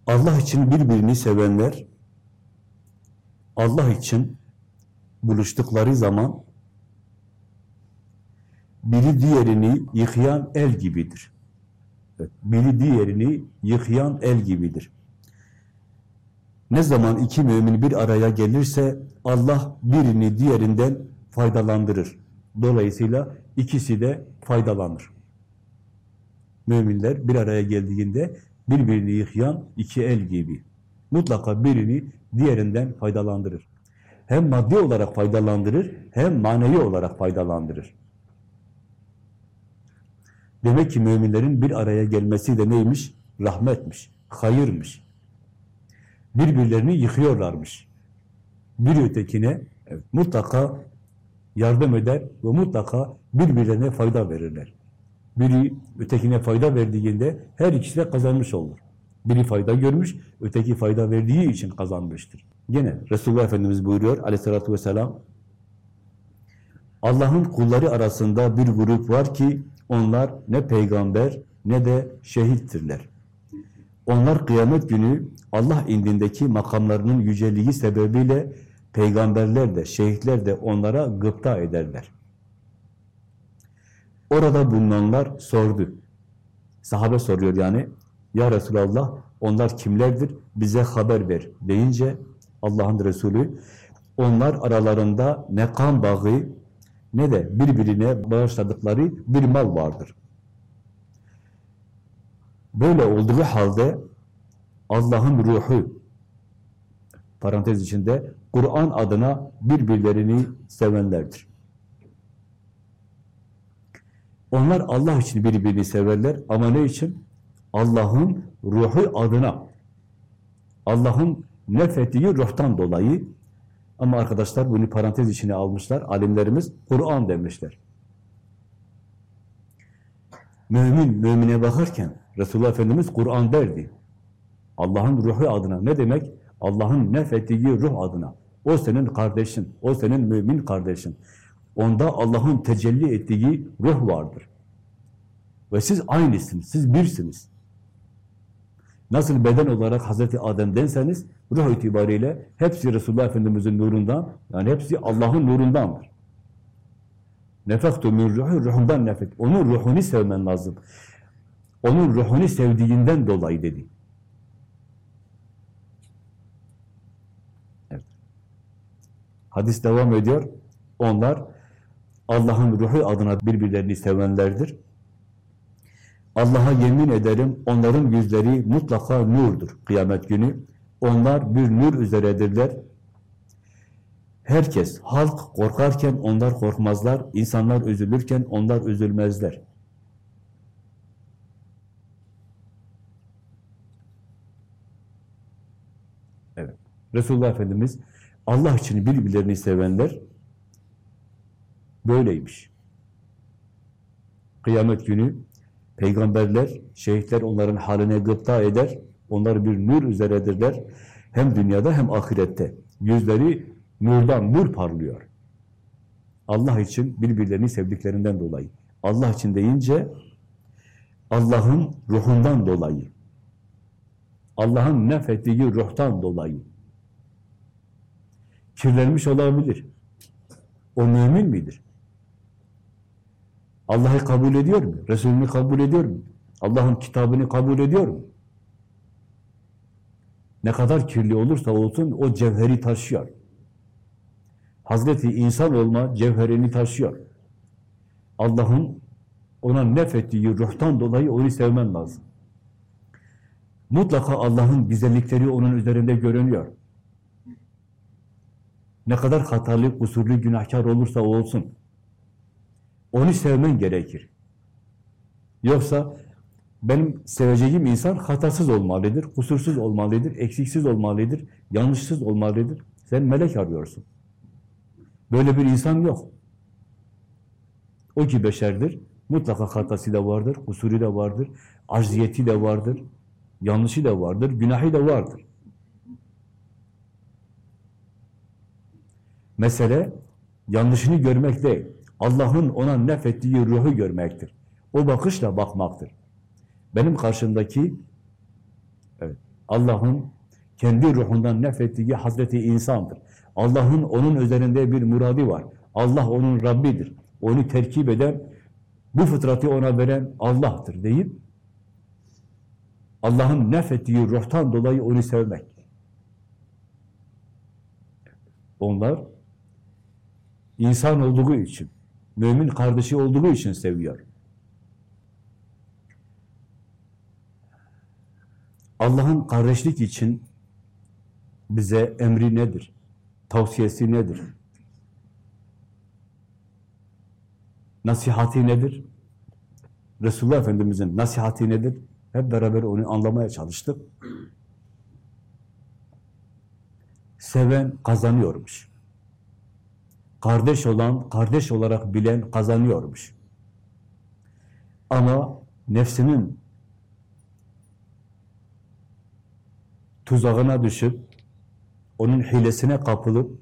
Speaker 1: Allah için birbirini sevenler, Allah için buluştukları zaman biri diğerini yıkayan el gibidir. Biri diğerini yıkayan el gibidir. Ne zaman iki mümin bir araya gelirse Allah birini diğerinden faydalandırır. Dolayısıyla ikisi de faydalanır. Müminler bir araya geldiğinde birbirini yıkayan iki el gibi. Mutlaka birini diğerinden faydalandırır. Hem maddi olarak faydalandırır, hem manevi olarak faydalandırır. Demek ki müminlerin bir araya gelmesi de neymiş? Rahmetmiş, hayırmış. Birbirlerini yıkıyorlarmış. Bir ötekine evet, mutlaka yardım eder ve mutlaka birbirlerine fayda verirler. Biri ötekine fayda verdiğinde her ikisi de kazanmış olur. Biri fayda görmüş, öteki fayda verdiği için kazanmıştır. Gene Resulullah Efendimiz buyuruyor aleyhissalatü vesselam, Allah'ın kulları arasında bir grup var ki onlar ne peygamber ne de şehittirler. Onlar kıyamet günü Allah indindeki makamlarının yüceliği sebebiyle peygamberler de, şehitler de onlara gıpta ederler. Orada bulunanlar sordu. Sahabe soruyor yani, Ya Resulallah onlar kimlerdir? Bize haber ver deyince Allah'ın Resulü. Onlar aralarında ne kan bağı ne de birbirine bağışladıkları bir mal vardır. Böyle olduğu halde Allah'ın ruhu parantez içinde Kur'an adına birbirlerini sevenlerdir. Onlar Allah için birbirini severler ama ne için? Allah'ın ruhu adına. Allah'ın nefettiği ruhtan dolayı. Ama arkadaşlar bunu parantez içine almışlar. Alimlerimiz Kur'an demişler. Mümin, mümine bakarken Resulullah Efendimiz Kur'an derdi. Allah'ın ruhu adına. Ne demek? Allah'ın nefettiği ruh adına. O senin kardeşin, o senin mümin kardeşin. Onda Allah'ın tecelli ettiği ruh vardır. Ve siz aynısınız, siz birsiniz. Nasıl beden olarak Hazreti Adem'denseniz, ruh itibariyle hepsi Resulullah Efendimiz'in nurundan, yani hepsi Allah'ın nurundandır. Nefektu min ruhu, ruhundan nefet. Onun ruhunu sevmen lazım. Onun ruhunu sevdiğinden dolayı dedi. Evet. Hadis devam ediyor. Onlar Allah'ın ruhu adına birbirlerini sevenlerdir. Allah'a yemin ederim onların yüzleri mutlaka nurdur kıyamet günü. Onlar bir nur üzeredirler. Herkes, halk korkarken onlar korkmazlar, insanlar üzülürken onlar üzülmezler. Evet. Resulullah Efendimiz Allah için birbirlerini sevenler böyleymiş. Kıyamet günü peygamberler, şehitler onların haline gıpta eder. Onlar bir nur üzeredirler. Hem dünyada hem ahirette. Yüzleri nurdan, nur parlıyor. Allah için birbirlerini sevdiklerinden dolayı. Allah için deyince Allah'ın ruhundan dolayı. Allah'ın nefettiği ruhtan dolayı. Kirlenmiş olabilir. O mümin midir? Allah'ı kabul ediyor mu? Resulünü kabul ediyor mu? Allah'ın kitabını kabul ediyor mu? Ne kadar kirli olursa olsun o cevheri taşıyor. Hazreti insan olma cevherini taşıyor. Allah'ın ona nefettiği ruhtan dolayı onu sevmen lazım. Mutlaka Allah'ın güzellikleri onun üzerinde görünüyor. Ne kadar hatalı, kusurlu, günahkar olursa olsun. Onu sevmen gerekir. Yoksa benim seveceğim insan hatasız olmalıdır, kusursuz olmalıdır, eksiksiz olmalıdır, yanlışsız olmalıdır. Sen melek arıyorsun. Böyle bir insan yok. O ki beşerdir. Mutlaka hatası da vardır, kusuru da vardır, acziyeti de vardır, yanlışı da vardır, günahı da vardır. Mesele yanlışını görmek değil. Allah'ın ona nefettiği ruhu görmektir. O bakışla bakmaktır. Benim karşımdaki evet, Allah'ın kendi ruhundan nefettiği Hazreti insandır. Allah'ın onun üzerinde bir muradi var. Allah onun Rabbidir. Onu terkip eden, bu fıtratı ona veren Allah'tır deyip Allah'ın nefettiği ruhtan dolayı onu sevmek. Onlar insan olduğu için, mümin kardeşi olduğu için seviyor. Allah'ın kardeşlik için bize emri nedir? Tavsiyesi nedir? Nasihati nedir? Resulullah Efendimiz'in nasihati nedir? Hep beraber onu anlamaya çalıştık. Seven kazanıyormuş. Kardeş olan, kardeş olarak bilen kazanıyormuş. Ama nefsinin tuzağına düşüp, onun hilesine kapılıp,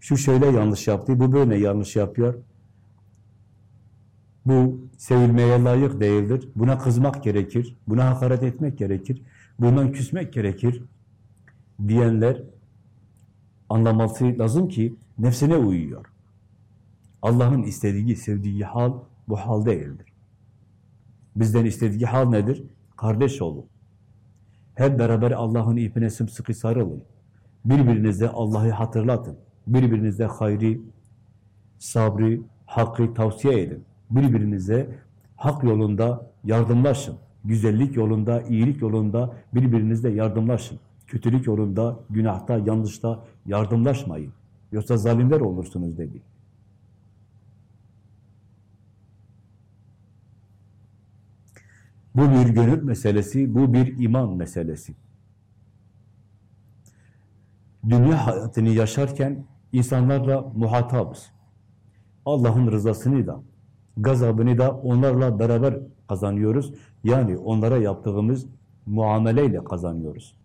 Speaker 1: şu şöyle yanlış yaptı, bu böyle yanlış yapıyor. Bu sevilmeye layık değildir. Buna kızmak gerekir. Buna hakaret etmek gerekir. Bundan küsmek gerekir. Diyenler anlaması lazım ki nefsine uyuyor. Allah'ın istediği, sevdiği hal bu hal değildir. Bizden istediği hal nedir? Kardeş olun. Hep beraber Allah'ın ipine sımsıkı sarılın. Birbirinize Allah'ı hatırlatın. Birbirinize hayri, sabrı, hakkı tavsiye edin. Birbirinize hak yolunda yardımlaşın. Güzellik yolunda, iyilik yolunda birbirinizle yardımlaşın. Kötülük yolunda, günahta, yanlışta yardımlaşmayın. Yoksa zalimler olursunuz dedi. Bu bir gönül meselesi, bu bir iman meselesi. Dünya hayatını yaşarken insanlarla muhatabız. Allah'ın rızasını da, gazabını da onlarla beraber kazanıyoruz. Yani onlara yaptığımız muameleyle kazanıyoruz.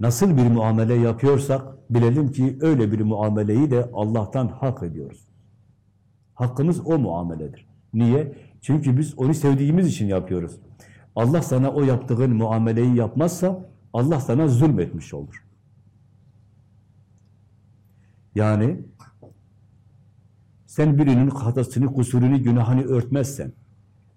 Speaker 1: Nasıl bir muamele yapıyorsak bilelim ki öyle bir muameleyi de Allah'tan hak ediyoruz. Hakkımız o muameledir. Niye? Çünkü biz onu sevdiğimiz için yapıyoruz. Allah sana o yaptığın muameleyi yapmazsa Allah sana zulmetmiş olur. Yani sen birinin hatasını, kusurunu, günahını örtmezsen,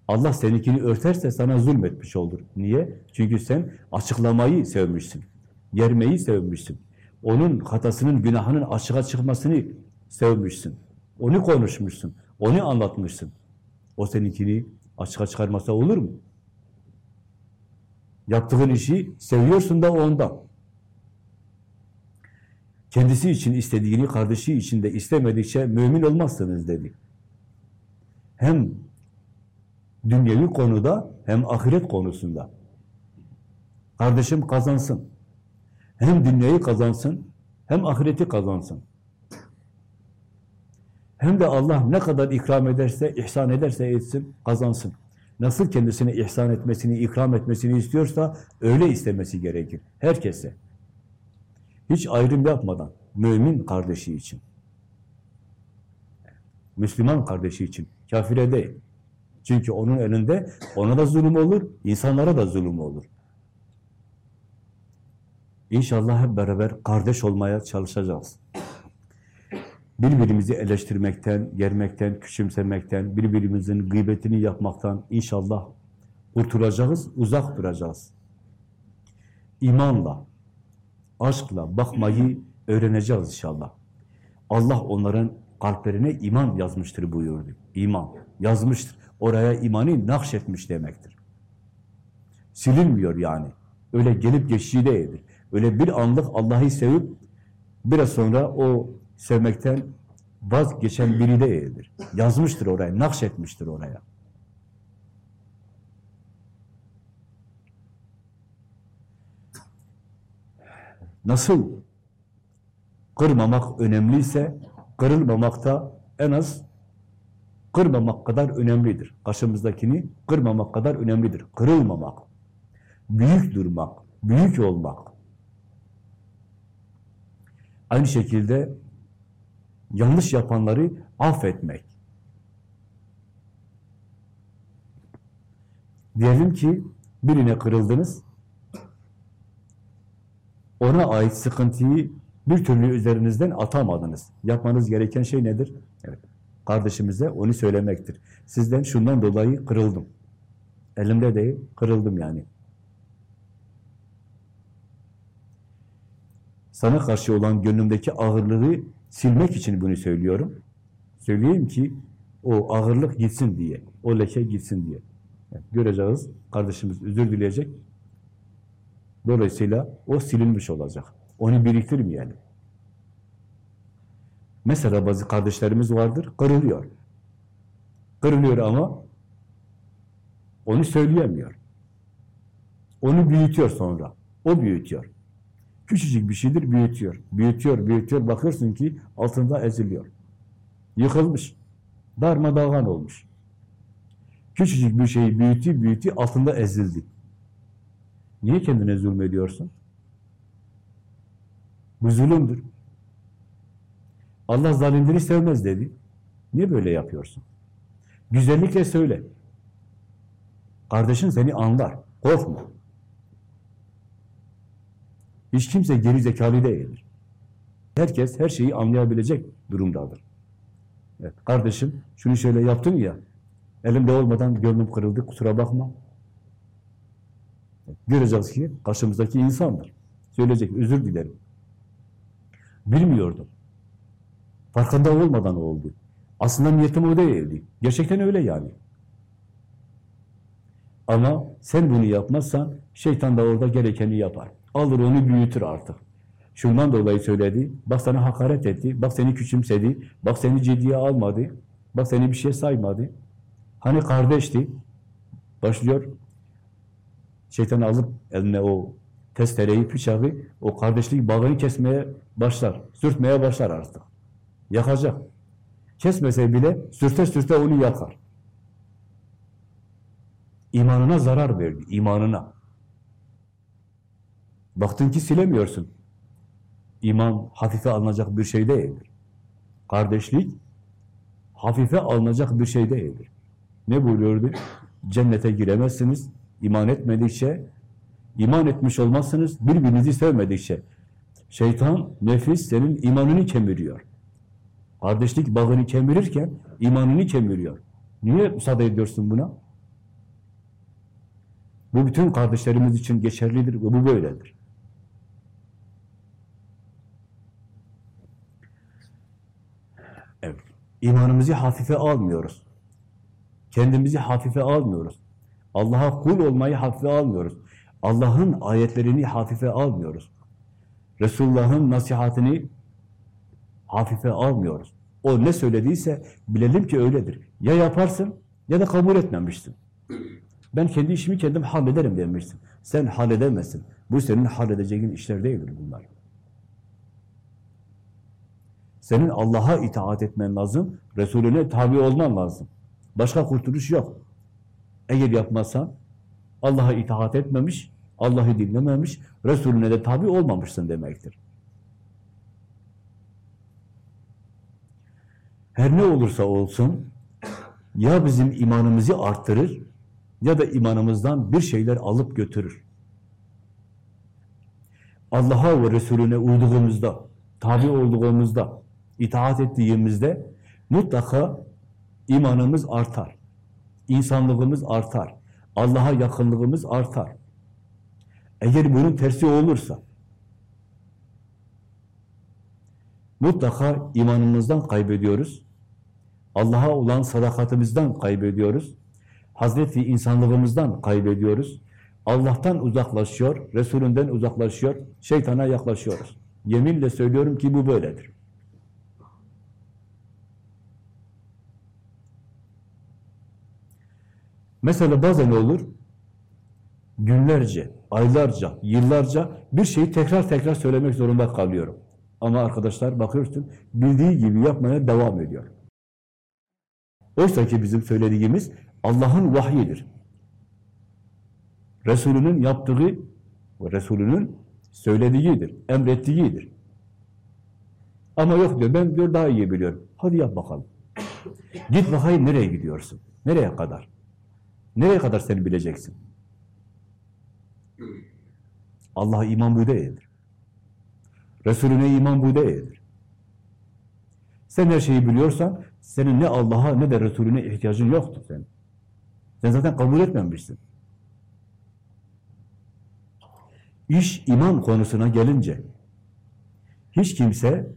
Speaker 1: Allah seninkini örterse sana zulmetmiş olur. Niye? Çünkü sen açıklamayı sevmişsin. Yermeyi sevmişsin. Onun hatasının, günahının açığa çıkmasını sevmişsin. Onu konuşmuşsun. Onu anlatmışsın. O seninkini açığa çıkarmasa olur mu? Yaptığın işi seviyorsun da ondan. Kendisi için istediğini kardeşi için de istemedikçe mümin olmazsınız dedi. Hem dünyevi konuda hem ahiret konusunda. Kardeşim kazansın. Hem dünyayı kazansın hem ahireti kazansın. Hem de Allah ne kadar ikram ederse, ihsan ederse etsin, kazansın. Nasıl kendisine ihsan etmesini, ikram etmesini istiyorsa öyle istemesi gerekir. Herkese. Hiç ayrım yapmadan. Mümin kardeşi için. Müslüman kardeşi için. Kafire değil. Çünkü onun elinde ona da zulüm olur, insanlara da zulüm olur. İnşallah hep beraber kardeş olmaya çalışacağız. Birbirimizi eleştirmekten, germekten, küçümsemekten, birbirimizin gıybetini yapmaktan inşallah kurtulacağız, uzak duracağız. İmanla, aşkla bakmayı öğreneceğiz inşallah. Allah onların kalplerine iman yazmıştır buyurdu. İman yazmıştır. Oraya imanı nakşetmiş demektir. Silinmiyor yani. Öyle gelip geçici değildir. Öyle bir anlık Allah'ı sevip biraz sonra o sevmekten vazgeçen biri değildir. Yazmıştır oraya, nakşetmiştir oraya. Nasıl kırmamak önemliyse, kırılmamak da en az kırmamak kadar önemlidir. Karşımızdakini kırmamak kadar önemlidir. Kırılmamak, büyük durmak, büyük olmak. Aynı şekilde yanlış yapanları affetmek. Diyelim ki birine kırıldınız, ona ait sıkıntıyı bir türlü üzerinizden atamadınız. Yapmanız gereken şey nedir? Evet. Kardeşimize onu söylemektir. Sizden şundan dolayı kırıldım. Elimde değil, kırıldım yani. Sana karşı olan gönlümdeki ağırlığı silmek için bunu söylüyorum. Söyleyeyim ki o ağırlık gitsin diye, o leke gitsin diye. Göreceğiz, kardeşimiz özür dileyecek. Dolayısıyla o silinmiş olacak. Onu biriktirmeyelim. Mesela bazı kardeşlerimiz vardır, kırılıyor. Kırılıyor ama onu söyleyemiyor. Onu büyütüyor sonra. O büyütüyor. Küçücük bir şeydir, büyütüyor. Büyütüyor, büyütüyor. Bakıyorsun ki altında eziliyor. Yıkılmış. Darmadağın olmuş. Küçücük bir şeyi büyütü, büyütü, altında ezildi. Niye kendine zulmediyorsun? Bu zulümdür. Allah zalimleri sevmez dedi. Niye böyle yapıyorsun? Güzellikle söyle. Kardeşin seni anlar. Korkma. Hiç kimse geri zekalı değildir. Herkes her şeyi anlayabilecek durumdadır. Evet, kardeşim şunu şöyle yaptın ya, elimde olmadan gönlüm kırıldı, kusura bakma. Göreceğiz ki karşımızdaki insandır. Söyleyecek, özür dilerim. Bilmiyordum. Farkında olmadan oldu. Aslında niyetim o değildi. Gerçekten öyle yani. Ama sen bunu yapmazsan şeytan da orada gerekeni yapar. Alır onu büyütür artık. Şundan dolayı söyledi. Bak sana hakaret etti. Bak seni küçümsedi. Bak seni ciddiye almadı. Bak seni bir şey saymadı. Hani kardeşti. Başlıyor. Şeytan alıp eline o testereyi, bıçağı, o kardeşlik bağını kesmeye başlar. Sürtmeye başlar artık. Yakacak. Kesmese bile sürte sürte onu yakar. İmanına zarar verdi, imanına. Baktın ki silemiyorsun. İman hafife alınacak bir şey değildir. Kardeşlik hafife alınacak bir şey değildir. Ne buyuruyordu? Cennete giremezsiniz, iman etmedikçe, iman etmiş olmazsınız, birbirinizi sevmedikçe. Şeytan, nefis senin imanını kemiriyor. Kardeşlik bağını kemirirken imanını kemiriyor. Niye müsaade ediyorsun buna? Bu bütün kardeşlerimiz için geçerlidir ve bu böyledir. Evet. İmanımızı hafife almıyoruz. Kendimizi hafife almıyoruz. Allah'a kul olmayı hafife almıyoruz. Allah'ın ayetlerini hafife almıyoruz. Resulullah'ın nasihatini hafife almıyoruz. O ne söylediyse bilelim ki öyledir. Ya yaparsın ya da kabul etmemişsin. Ben kendi işimi kendim hallederim demişsin. Sen halledemezsin. Bu senin halledeceğin işler değildir bunlar. Senin Allah'a itaat etmen lazım, Resulüne tabi olman lazım. Başka kurtuluş yok. Eğer yapmazsan Allah'a itaat etmemiş, Allah'ı dinlememiş, Resulüne de tabi olmamışsın demektir. Her ne olursa olsun ya bizim imanımızı arttırır ya da imanımızdan bir şeyler alıp götürür. Allah'a ve Resulüne uyduğumuzda, tabi olduğumuzda, itaat ettiğimizde mutlaka imanımız artar. İnsanlığımız artar. Allah'a yakınlığımız artar. Eğer bunun tersi olursa mutlaka imanımızdan kaybediyoruz. Allah'a olan sadakatimizden kaybediyoruz. Hazreti insanlığımızdan kaybediyoruz. Allah'tan uzaklaşıyor, Resulünden uzaklaşıyor, şeytana yaklaşıyoruz. Yeminle söylüyorum ki bu böyledir. Mesela bazen olur, günlerce, aylarca, yıllarca bir şeyi tekrar tekrar söylemek zorunda kalıyorum. Ama arkadaşlar bakıyorsun, bildiği gibi yapmaya devam ediyor. Oysa ki bizim söylediğimiz Allah'ın vahyidir. Resulünün yaptığı, Resulünün söylediğidir, emrettiğidir. Ama yok diyor, ben diyor daha iyi biliyorum. Hadi yap bakalım. Git bakayım nereye gidiyorsun? Nereye kadar? Nereye kadar seni bileceksin? Allah iman bu değildir. Resulüne iman bu değildir. Sen her şeyi biliyorsan, senin ne Allah'a ne de Resulüne ihtiyacın yoktur senin. Sen zaten kabul etmemişsin. İş iman konusuna gelince, hiç kimse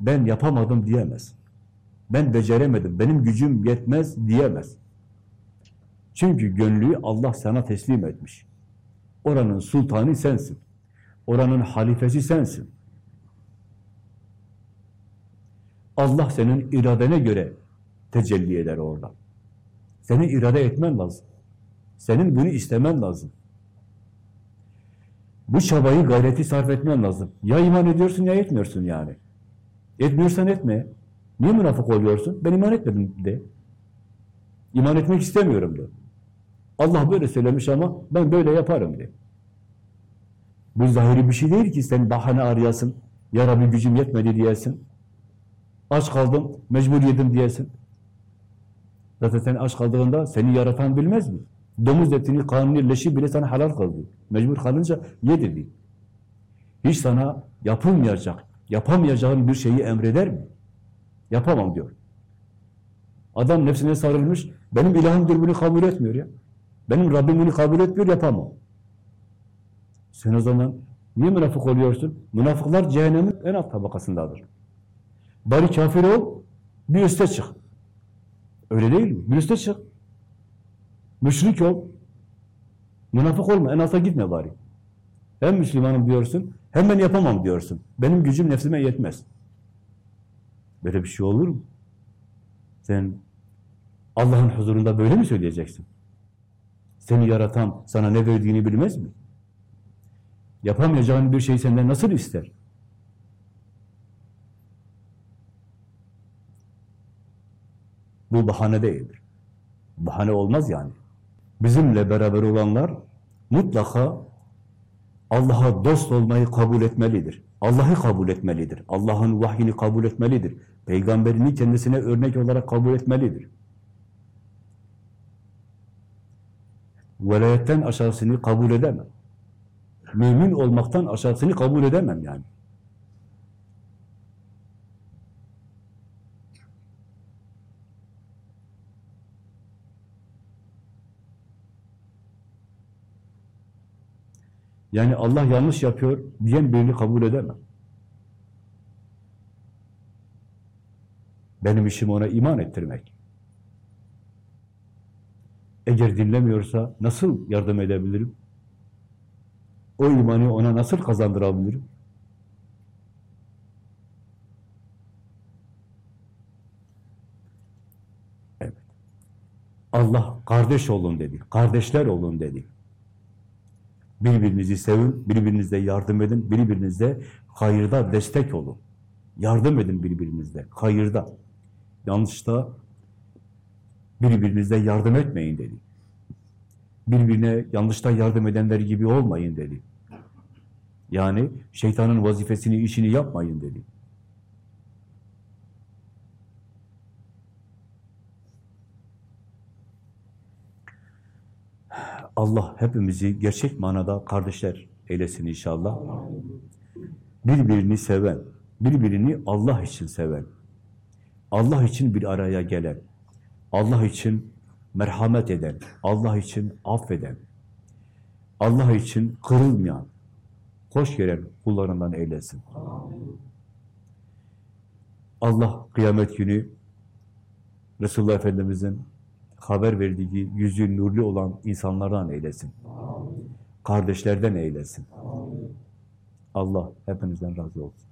Speaker 1: ben yapamadım diyemez. Ben beceremedim, benim gücüm yetmez diyemez. Çünkü gönlü Allah sana teslim etmiş. Oranın sultanı sensin. Oranın halifesi sensin. Allah senin iradene göre tecelli eder orada. Seni irade etmen lazım. Senin bunu istemen lazım. Bu çabayı, gayreti sarf etmen lazım. Ya iman ediyorsun ya etmiyorsun yani. Etmiyorsan etme. Niye münafık oluyorsun? Ben iman etmedim de. İman etmek istemiyorum de. Allah böyle söylemiş ama ben böyle yaparım de. Bu zahiri bir şey değil ki sen bahane arayasın. Ya Rabbi gücüm yetmedi diyesin. Aç kaldım, mecbur yedim diyesin. Zaten sen aç kaldığında seni yaratan bilmez mi? Domuz etini, kanını, leşi bile sana halal kıldı. Mecbur kalınca ye dedi. Hiç sana yapılmayacak, yapamayacağın bir şeyi emreder mi? Yapamam diyor. Adam nefsine sarılmış, benim ilahım bunu kabul etmiyor ya. Benim Rabbim bunu kabul etmiyor, yapamam. Sen o zaman niye münafık oluyorsun? Münafıklar cehennemin en alt tabakasındadır. Bari kafir ol, bir üste çık. Öyle değil mi? Bir üste çık. Müşrik ol. Münafık olma, en alta gitme bari. Hem Müslümanım diyorsun, hem ben yapamam diyorsun. Benim gücüm nefsime yetmez. Böyle bir şey olur mu? Sen Allah'ın huzurunda böyle mi söyleyeceksin? Seni yaratan sana ne verdiğini bilmez mi? Yapamayacağın bir şey senden nasıl ister? Bu bahane değildir. Bahane olmaz yani. Bizimle beraber olanlar mutlaka Allah'a dost olmayı kabul etmelidir. Allah'ı kabul etmelidir. Allah'ın vahyini kabul etmelidir. Peygamberini kendisine örnek olarak kabul etmelidir. Velayetten aşağısını kabul edemem. Mümin olmaktan aşağısını kabul edemem yani. Yani Allah yanlış yapıyor diyen birini kabul edemem. Benim işim ona iman ettirmek. Eğer dinlemiyorsa nasıl yardım edebilirim? O imanı ona nasıl kazandırabilirim? Evet. Allah kardeş olun dedi. Kardeşler olun dedi. Birbirinizi sevin, birbirinize yardım edin, birbirinize hayırda destek olun. Yardım edin birbirinizde, hayırda. Yanlışta birbirinize yardım etmeyin dedi. Birbirine yanlışta yardım edenler gibi olmayın dedi. Yani şeytanın vazifesini, işini yapmayın dedi. Allah hepimizi gerçek manada kardeşler eylesin inşallah. Birbirini seven, birbirini Allah için seven, Allah için bir araya gelen, Allah için merhamet eden, Allah için affeden, Allah için kırılmayan, hoş gelen kullarından eylesin. Allah kıyamet günü Resulullah Efendimiz'in haber verdiği yüzü nurlu olan insanlardan eylesin. Kardeşlerden eylesin. Allah hepinizden razı olsun.